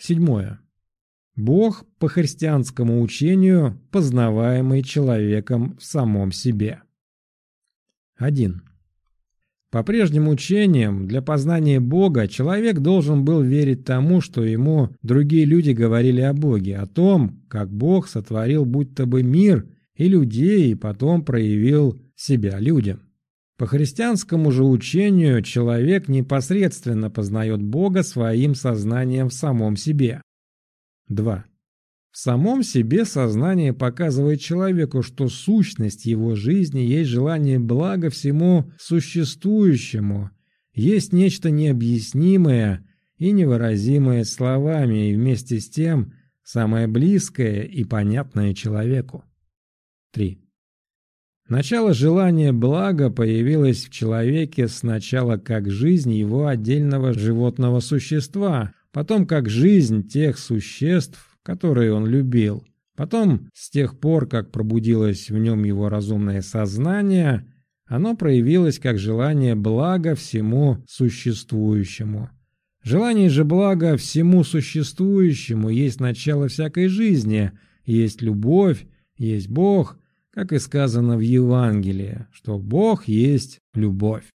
Седьмое. Бог по христианскому учению, познаваемый человеком в самом себе. 1. По прежним учениям, для познания Бога человек должен был верить тому, что ему другие люди говорили о Боге, о том, как Бог сотворил будто бы мир и людей, и потом проявил себя людям. По христианскому же учению человек непосредственно познает Бога своим сознанием в самом себе. 2. В самом себе сознание показывает человеку, что сущность его жизни есть желание блага всему существующему, есть нечто необъяснимое и невыразимое словами, и вместе с тем самое близкое и понятное человеку. 3. Начало желания блага появилось в человеке сначала как жизнь его отдельного животного существа, потом как жизнь тех существ, которые он любил. Потом, с тех пор, как пробудилось в нем его разумное сознание, оно проявилось как желание блага всему существующему. Желание же блага всему существующему есть начало всякой жизни, есть любовь, есть Бог, как и сказано в Евангелии, что Бог есть любовь.